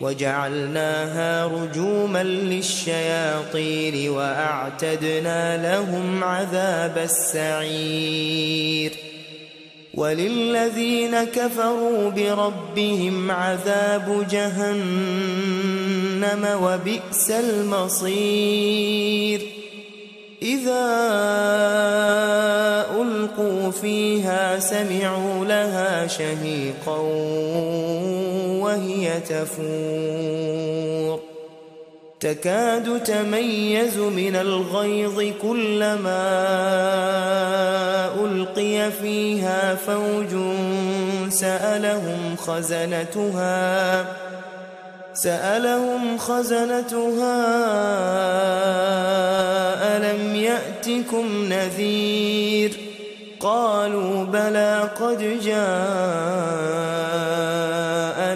وجعلناها رجوما للشياطين وأعتدنا لهم عذاب السعير. وللذين كفروا بربهم عذاب جهنم وبئس المصير. إذا ألقوا فيها سمعوا لها شهيقا. وهي تفور. تكاد تميز من الغيظ كلما ألقي فيها فوج سألهم خزنتها. سألهم خزنتها ألم يأتكم نذير؟ قالوا بلى قد